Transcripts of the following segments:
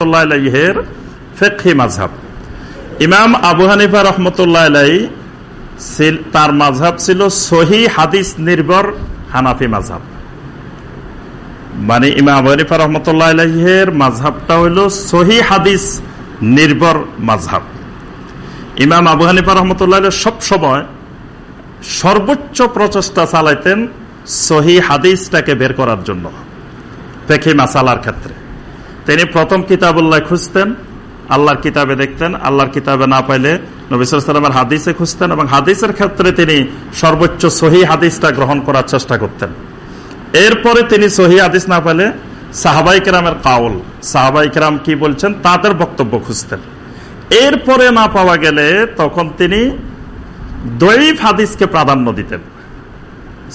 রহমতুল্লাহের ফেকি মাঝহাব ইমাম আবু হানিফা রহমতুল্লাহ তার মাঝহাব ছিল সহি হাদিস নির্ভর হানাফি মানে ইমাম আবু হানিফা রহমতুল্লাহ আলহের মাঝহাবটা হইল সহি হাদিস নির্ভর ইমাম আবু হানিফা রহমতুল্লাহ সব সময় সর্বোচ্চ প্রচেষ্টা চালাইতেন সহি হাদিসটাকে বের করার জন্য। ফেকি মাসালার ক্ষেত্রে। তিনি প্রথম কিতাবুল্লাহ খুঁজতেন, আল্লাহর কিতাবে দেখতেন, আল্লাহর কিতাবে না পাইলে নবিসামের হাদিসে খুঁজতেন এবং হাদিসের ক্ষেত্রে তিনি সর্বোচ্চ সহি হাদিসটা গ্রহণ করার চেষ্টা করতেন। এরপরে তিনি সহি হাদিস না পাইলে সাহাবাই কেরামের কাউল, সাহাবাই কেরাম কি বলছেন? তাদের বক্তব্য খুঁজতেন। এরপরে না পাওয়া গেলে তখন তিনি দৈব হাদিসকে প্রাধান্য দিতেন।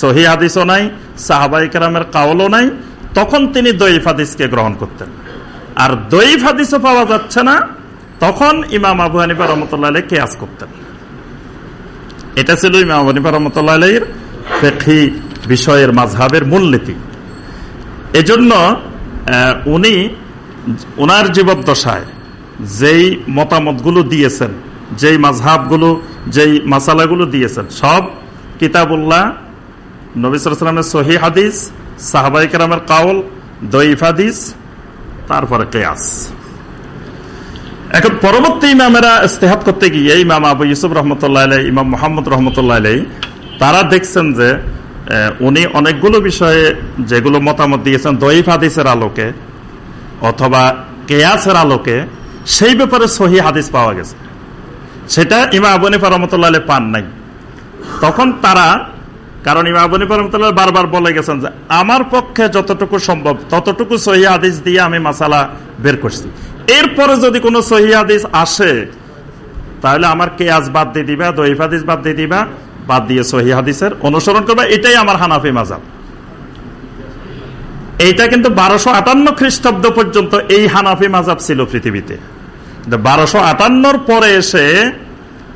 সহি হাদিসও নাই, সাহাবাই কেরামের কাউলও নাই, তখন তিনি দৈব হাদিসকে গ্রহণ করতেন। আর দৈব হাদিসও পাওয়া যাচ্ছে না। তখন ইমাম আবু হানিফা রহমতুল্লাহ কেয়াস করতেন। এটা ছিল ইমাম আবু হানিফা রহমতুল্লাহ ফেকি বিষয়ের মাঝহাবের মূলনীতি। এজন্য উনি ওনার জীবদ্দশায় যেই মতামতগুলো দিয়েছেন, যেই মাঝহাবগুলো, যেই মাসালাগুলো দিয়েছেন, সব কিতাবুল্লাহ নবিসামের সহি হাদিস সাহাবাই কেরামের কাউল দইফ হাদিস তারপরে কেয়াস। এখন পরবর্তী ইমামেরা ইস্তেহাত করতে গিয়ে ইমাম আবু ইউসুফ রহমতুল্লাহ আলাই ইমাম মোহাম্মদ রহমতুল্লাহ আলাই তারা দেখছেন যে উনি অনেকগুলো বিষয়ে যেগুলো মতামত দিয়েছেন দইফ হাদিসের আলোকে অথবা কেয়াসের আলোকে, সেই ব্যাপারে সহি হাদিস পাওয়া গেছে। সেটা ইমা আবনিফা রহমতুল্লাহ পান নাই। তখন তারা কারণ ইমা আবনিফা রহমতুল্লাহ বারবার বলে গেছেন যে, আমার পক্ষে যতটুকু সম্ভব, ততটুকু সহি হাদিস দিয়ে আমি মাসালা বের করছি। এরপরে যদি কোনো সহি হাদিস আসে, তাহলে আমার কেয়াজ বাদ দিয়ে দিবা দইফ হাদিস বাদ দিয়ে দিবা, বাদ দিয়ে সহি হাদিসের অনুসরণ করবা। এটাই আমার হানাফি মাজাব। এইটা কিন্তু বারোশো আটান্ন খ্রিস্টাব্দ পর্যন্ত এই হানাফি মাজাব ছিল পৃথিবীতে। বারোশো আটান্নর পরে এসে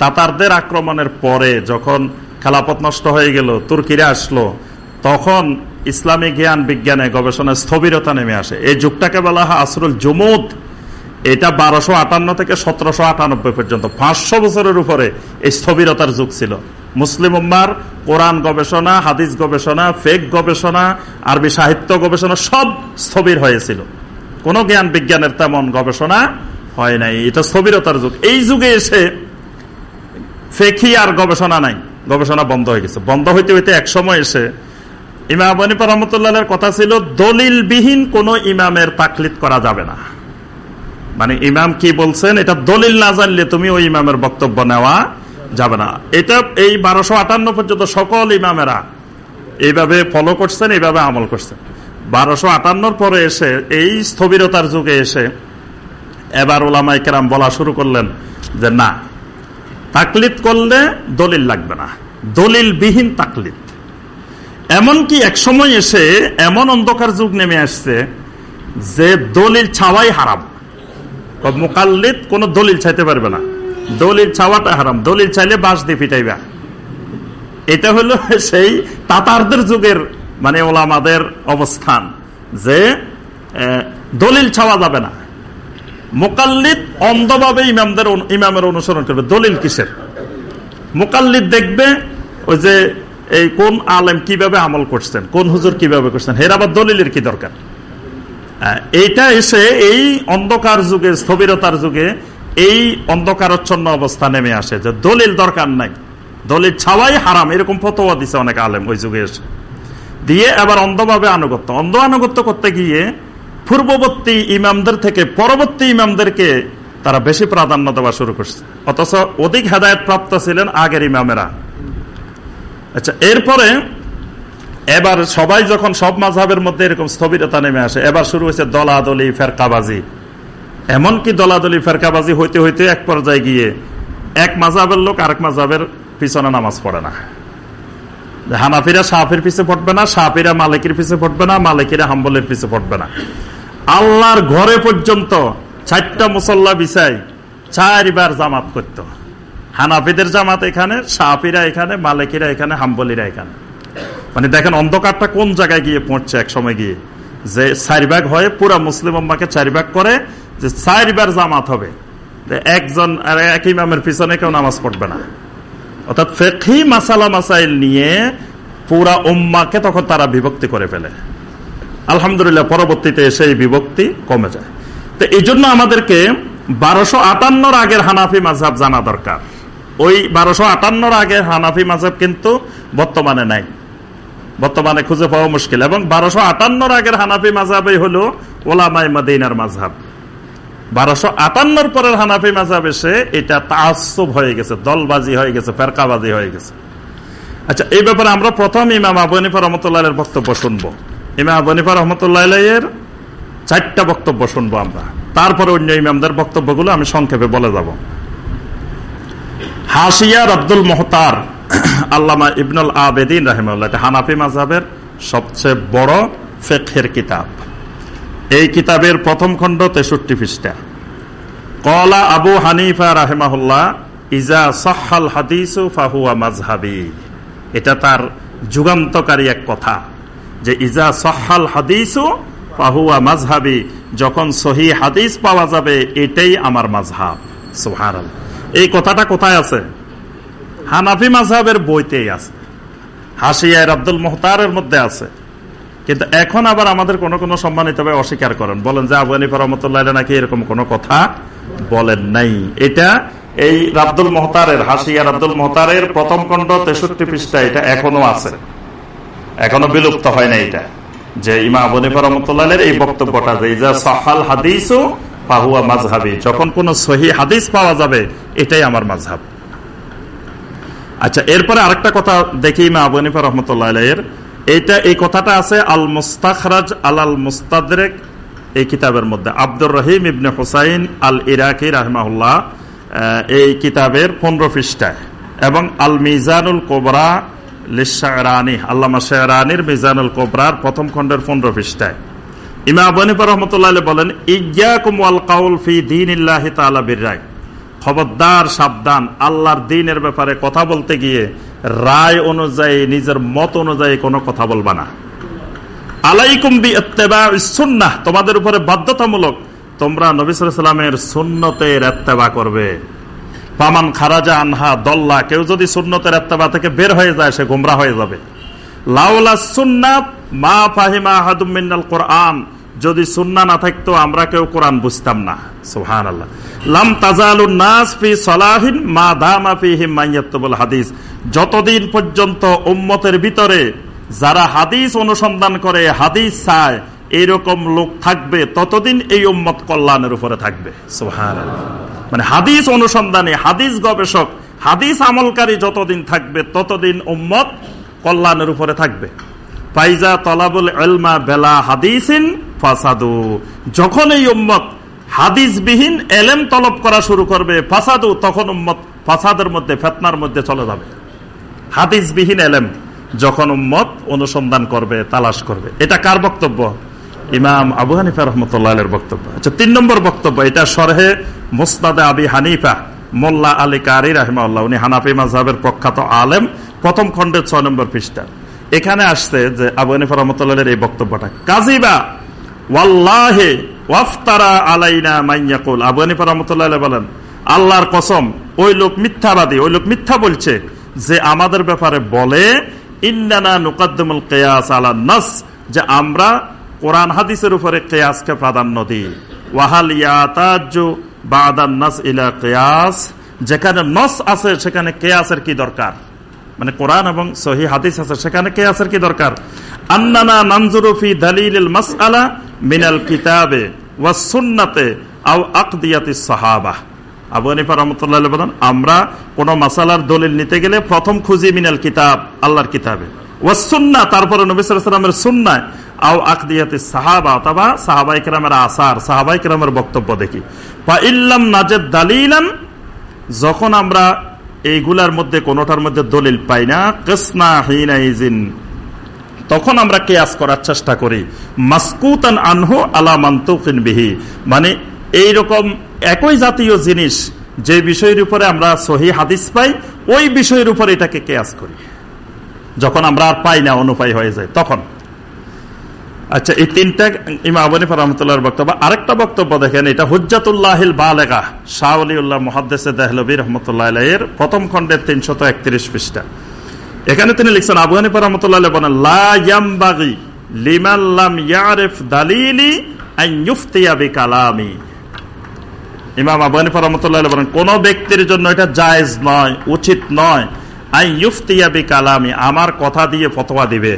তাতারদের আক্রমণের পরে যখন খেলাপথ নষ্ট হয়ে গেল, তুর্কিরা আসলো। তখন ইসলামী জ্ঞান, বিজ্ঞানে গবেষণায় স্থবিরতা নেমে আসে। এই যুগটাকে বলা হয় আসরুল জুমুদ। এটা বারোশো আটান্ন থেকে সতেরোশো আটানব্বই পর্যন্ত, পাঁচশো বছরের উপরে এই স্থবিরতার যুগ ছিল। মুসলিম উম্মার কোরআন গবেষণা, হাদিস গবেষণা, ফেক গবেষণা, আরবি সাহিত্য গবেষণা সব স্থবির হয়েছিল। কোন জ্ঞান, বিজ্ঞানের তেমন গবেষণা হয় নাই। এটা স্থবিরতার যুগ। এই যুগে এসে ফেকি আর গবেষণা নাই। গবেষণা বন্ধ হয়ে গেছে। বন্ধ হইতে হইতে এক সময় এসে ইমাম বনিপা রহমতুল্লাহ কথা ছিল, দলিলবিহীন কোন ইমামের তাকলিদ করা যাবে না। মানে ইমাম কি বলছেন, এটা দলিল না জানলে তুমি ওই ইমামের বক্তব্য নেওয়া যাবে না। এটা এই বারোশো আটান্ন পর্যন্ত সকল ইমামেরা এইভাবে ফলো করছেন, এইভাবে আমল করছেন। বারোশো আটান্নর পরে এসে, এই স্থবিরতার যুগে এসে এবার ওলামাই কেরাম বলা শুরু করলেন যে, না তাকলিদ করলে দলিল লাগবে না। দলিল বিহীন তাকলিদ। এমনকি এক সময় এসে এমন অন্ধকার যুগ নেমে আসছে যে দলিল ছাওয়াই হারাম। মোকাল্লিদ কোন দলিল চাইতে পারবে না। দলিল ছাওয়াটা হারাম। দলিল চাইলে বাস দিয়ে পিটাইবা এটা হলো সেই তাতারদের যুগের মানে ওলামাদের অবস্থান যে দলিল ছাওয়া যাবে না। মোকাল্লিদ অন্ধভাবে ইমামদের ইমামের অনুসরণ করবে। দলিল কিসের? মোকাল্লিদ দেখবে ওই যে এই কোন আলেম কীভাবে আমল করছেন, কোন হুজুর কীভাবে করছেন হের আবার দলিলের কি দরকার? এইটা এসে এই অন্ধকার যুগে, স্থবিরতার যুগে এই অন্ধকারচ্ছন্ন অবস্থা নেমে আসে যে দলিল দরকার নাই। দলিল ছাওয়াই হারাম, এরকম ফতোয়া দিছে অনেক আলেম ওই যুগে এসে। দিয়ে আবার অন্ধভাবে আনুগত্য। অন্ধ আনুগত্য করতে গিয়ে পূর্ববর্তী ইমামদের থেকে পরবর্তী ইমামদেরকে তারা বেশি প্রাধান্য দেওয়া শুরু করছে। অথচ অধিক হেদায়ত প্রাপ্ত ছিলেন আগের ইমামেরা। আচ্ছা এরপরে এবার সবাই যখন সব মাঝহের মধ্যে এরকম স্থবিরতা নেমে আসে, এবার শুরু হয়েছে দলাদলি, ফেরকাবাজি। এমনকি দলাদলি, ফেরকাবাজি হইতে হইতে এক পর্যায়ে গিয়ে এক মাঝাবের লোক আরেক মাঝাবের পিছনে নামাজ পড়ে না। হানাফিরা সাহাফির পিছে পড়বে না সাহাফিরা মালিকের পিছে পড়বে না, মালিকেরা হাম্বলের পিছে পড়বে না। আল্লাহর ঘরে পর্যন্ত চারটা মুসল্লা বিছাই চারবার জামাত করত। হানাফিদের জামাত এখানে সাহাফিরা এখানে, মালিকেরা এখানে, হাম্বলিরা এখানে। মানে দেখেন অন্ধকারটা কোন জায়গায় গিয়ে পৌঁছছে এক সময় গিয়ে? যে চার ভাগ হয়, পুরা মুসলিম আম্মাকে চার ভাগ করে, যে চারবার জামাত হবে। একজন আর এক ইমামের পিছনে কেউ নামাজ পড়বে না। অর্থাৎ ফেকি মাসালা মাসাইল নিয়ে পুরা উম্মাকে তখন তারা বিভক্তি করে ফেলে। আলহামদুলিল্লাহ, পরবর্তীতে সেই বিভক্তি কমে যায়। তো এই জন্য আমাদেরকে বারোশো আটান্নর আগের হানাফি মাঝাব জানা দরকার। ওই বারোশো আটান্নর আগের হানাফি মাঝাব কিন্তু বর্তমানে নাই। বর্তমানে খুঁজে পাওয়া মুশকিল। এবং বারোশো আটান্নর আগের হানাফি মাঝাবই হলো ওলামাই মাদিনার মাঝাব বারোশো আটান্নর পরের হানাফি মাঝাব এসে এটা তাসব হয়ে গেছে, দলবাজি হয়ে গেছে, ফেরকাবাজি হয়ে গেছে। আচ্ছা এই ব্যাপারে আমরা প্রথম ইমাম আবনিফা রহমতুল্লাহ বক্তব্য শুনব। ইমাম আবনিফা রহমতুল্লাহ এর চারটা বক্তব্য শুনব আমরা। তারপরে অন্য ইমামদের বক্তব্যগুলো আমি সংক্ষেপে বলে যাব। হাসিয়ার আব্দুল মোহতার আল্লামা ইবনুল আবেদিন রাহেমুল্লাহ হানাফি মাঝাবের সবচেয়ে বড় ফেকের কিতাব। এই কিতাবের প্রথম খণ্ড তেষট্টি পৃষ্ঠা। কলা আবু হানিফা রাহেমাহুল্লাহ, ইজা সহাল হাদিসু ফাহুয়া মাজহাবি এটা তার যুগান্তকারী এক কথা। যে ইজা সহাল হাদিসু ফাহুয়া মাজহাবি যখন সহি হাদিস পাওয়া যাবে, এটাই আমার মাজহাব সুহার এই কথাটা কোথায় আছে? হানাফি মাজহাবের বইতেই আছে। হাসিয়ার আব্দুল মোহতারের মধ্যে আছে। কিন্তু এখন আবার আমাদের কোন কোন সম্মানিত ভাই অস্বীকার করেন। বলেন যে আবু আনিফা রহমতুল্লাহ নাকি এরকম কোন কথা বলেন নাই। এটা এই আব্দুল মোহতারের হাসিয়ার আব্দুল মোহতারের প্রথম খণ্ড তেষট্টি পৃষ্ঠা, এটা এখনও আছে। এখনও বিলুপ্ত হয় না এটা। যে ইমা আবু রহমতুল্লাহ এই বক্তব্যটা যে সহাল হাদিস পাহুয়া মাজহাবি যখন কোন সহি হাদিস পাওয়া যাবে, এটাই আমার মাঝহাব আচ্ছা এরপরে আরেকটা কথা দেখি ইমা আবু রহমতুল্লাহ এর এইটা, এই কথাটা আছে আল মুস্তাখরাজ আল আল মুস্তাদরেক এই কিতাবের মধ্যে। আব্দুর রহিম ইবনে হুসাইন আল ইরাকি রাহমাহুল্লাহ এই কিতাবের পনেরো পৃষ্ঠায়। এবং আল মিজানুল কোবরা প্রথম খণ্ডের পৃষ্ঠায়। বলেন কুমল কাউল ফি দিন বিরায় খবরদার, সাবধান, আল্লাহর দিনের ব্যাপারে কথা বলতে গিয়ে রায় অনুযায়ী, নিজের মত অনুযায়ী কোনো কথা বলবা না। আলাইকুম্বি সুন্নাহ, তোমাদের উপরে বাধ্যতামূলক তোমরা নবিসামের সুন্নতের এত্তেবা করবে। পামান খারাজা আনহা দল্লা, কেউ যদি সুন্নতের এত্তেবা থেকে বের হয়ে যায়, সে গুমরা হয়ে যাবে। লাউলা সুন্নাত মা ফাহিমা হাদুমিনাল কোরআন, যদি সুন্না না থাকতো, আমরা কেউ কোরআন বুঝতাম না। সুহান আল্লাহ লাম তাজালুন নাস ফি সলাহিন মা দামা ফিহিম মাইয়াত্তুবুল হাদিস। যতদিন পর্যন্ত উম্মতের ভিতরে যারা হাদিস অনুসন্ধান করে, হাদিস চায় এইরকম লোক থাকবে, ততদিন এই উম্মত কল্যাণের উপরে থাকবে। সুহান মানে হাদিস অনুসন্ধানে হাদিস গবেষক, হাদিস আমলকারী যতদিন থাকবে, ততদিন উম্মত কল্যাণের উপরে থাকবে। ফাইজা তলাবুল এলমা বেলা হাদিসিন ফাসাদু। যখন এই উম্মত হাদিসবিহীন এলেম তলব করা শুরু করবে, ফাসাদু, তখন উম্মত ফাসাদের মধ্যে, ফেতনার মধ্যে চলে যাবে। হাদিসবিহীন এলেম যখন উম্মত অনুসন্ধান করবে, তালাশ করবে। এটা কার বক্তব্য? ইমাম আবু হানিফা রহমতুল্লাহ বক্তব্য। আচ্ছা তিন নম্বর বক্তব্য, এটা সরহে মুস্তাদে আবি হানিফা, মোল্লা আলী কারি রাহমাল্লাহ উনি হানাফি মাঝহের প্রখ্যাত আলেম, প্রথম খণ্ডের ছয় নম্বর পৃষ্ঠা। এখানে আসছে যে আবু হানিফা রহমতুল্লাহ এই বক্তব্যটা কাজিবা ওয়াল্লাহে ওয়াফতারা আলাইনা মাইয়াকুল আবু হানিফা রহমতুল্লাহ বলেন, আল্লাহর কসম, ওই লোক মিথ্যাবাদী, ওই লোক মিথ্যা বলছে যে আমাদের ব্যাপারে বলে ইন্দানা নুকাদ্দমুল কেয়াস আলা নাস, যে আমরা কোরআন হাদিসের উপরে কেয়াসকে প্রাধান্য দিই। ওয়াহাল ইয়াতাজু ইলা কেয়াস, যেখানে নস আছে, সেখানে কেয়াসের কি দরকার? মানে কোরআন এবং সহি হাদিস আছে, সেখানে কেয়াসের কি দরকার? আন্নানা নানজুরুফি দালিল মাসআলা মিনাল কিতাবে ওয়া সুন্নাতে আও আকদিয়াতি সাহাবা। আবু হানিফা রহমতুল্লাহ বলেন, আমরা কোন মাসালার দলিল নিতে গেলে প্রথম খুঁজি মিনাল কিতাব, আল্লাহর কিতাবে। ও সুন্না, তারপরে নবিসামের সুন্নায় আও আকদিয়াতে সাহাবা, অথবা সাহাবাই কেরামের আসার, সাহাবাই কেরামের বক্তব্য দেখি। বা ইল্লাম নাজেদ দালিলান, যখন আমরা এইগুলার মধ্যে কোনোটার মধ্যে দলিল পাই না কৃষ্ণা তখন আমরা কেয়াস করার চেষ্টা করি। মাসকুতান আনহু আলা মান্তুকিন বিহি। মানে এইরকম একই জাতীয় জিনিস যে বিষয়ের উপরে আমরা সহি হাদিস পাই, ওই বিষয়ের উপরে এটাকে কেয়াস করি। যখন আমরা আর পাই না, অনুপায় হয়ে যায়, তখন। আচ্ছা এই তিনটা ইমা আবনিফা রহমতুল্লাহর বক্তব্য। আরেকটা বক্তব্য দেখেন, এটা হুজ্জাতুল্লাহিল বালেগা, শাহ আলিউল্লাহ মহাদ্দেসে দেহলবী রহমতুল্লাহ এর প্রথম খণ্ডের তিনশত একত্রিশ পৃষ্ঠা। এখানে তিনি লিখছেন, আবু হানিফা রহমতুল্লাহ বলেন লাম্বাগি লিমাল্লাম ইয়ারেফ দালিলি আইয়ুফতিয়াবি কালামি ইমাম আবু হানিফা রহমতুল্লাহ বলেন, কোন ব্যক্তির জন্য এটা জায়েজ নয়, উচিত নয় আই ইউফতিয়াবি কালামি আমার কথা দিয়ে ফতোয়া দিবে।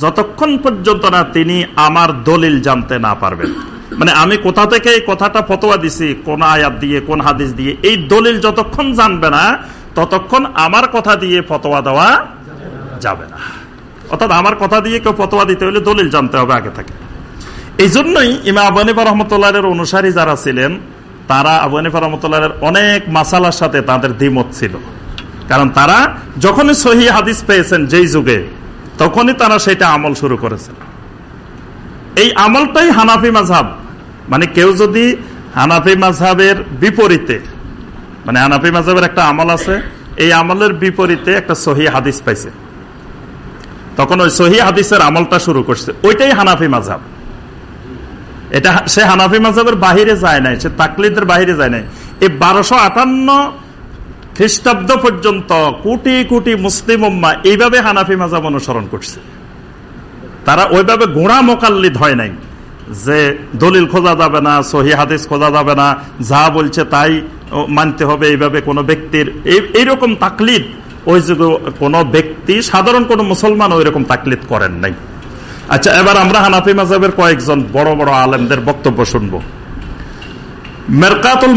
যতক্ষণ পর্যন্ত না তিনি আমার দলিল জানতে না পারবেন। মানে আমি কোথা থেকে এই কথাটা ফতোয়া দিছি, কোন আয়াত দিয়ে, কোন হাদিস দিয়ে, এই দলিল যতক্ষণ জানবে না, ততক্ষণ আমার কথা দিয়ে ফতোয়া দেওয়া যাবে না। অর্থাৎ আমার কথা দিয়ে কেউ ফতোয়া দিতে হলে দলিল জানতে হবে আগে থেকে। এই জন্যই ইমা আবনিফা রহমতুল্লাহের অনুসারী যারা ছিলেন, তারা আবনিফা রহমতুল্লাহের অনেক মাসালার সাথে তাদের দ্বিমত ছিল। কারণ তারা যখনই সহি হাদিস পেয়েছেন যেই যুগে, তখনই তারা সেটা আমল শুরু করেছেন। এই আমলটাই হানাফি মাঝাব মানে কেউ যদি হানাফি মাঝাবের বিপরীতে মানে হানাফি মাঝাবের একটা আমল আছে, এই আমলের বিপরীতে একটা সহি হাদিস পাইছে। তখন ওই সহি হাদিসের আমলটা শুরু করছে। ওইটাই হানাফি মাঝাব এটা সে হানাফি মাঝাবের বাহিরে যায় নাই, সে তাকলিদের বাহিরে যায় নাই। এই বারোশো আটান্ন খ্রিস্টাব্দ পর্যন্ত কোটি কোটি মুসলিম এইভাবে হানাফি মাজাব অনুসরণ করছে। তারা ওইভাবে ঘোড়া মোকাল্লিদ হয় নাই যে দলিল খোঁজা যাবে না, সহি হাদিস খোঁজা যাবে না, যা বলছে তাই মানতে হবে, এইভাবে কোনো ব্যক্তির এইরকম তাকলিদ, ওই যুগে কোনো ব্যক্তি, সাধারণ কোনো মুসলমান ওই রকম তাকলিদ করেন নাই। আচ্ছা এবার আমরা হানাফি মাজাবের কয়েকজন বড় বড় আলেমদের বক্তব্য শুনব। মেরকাতুল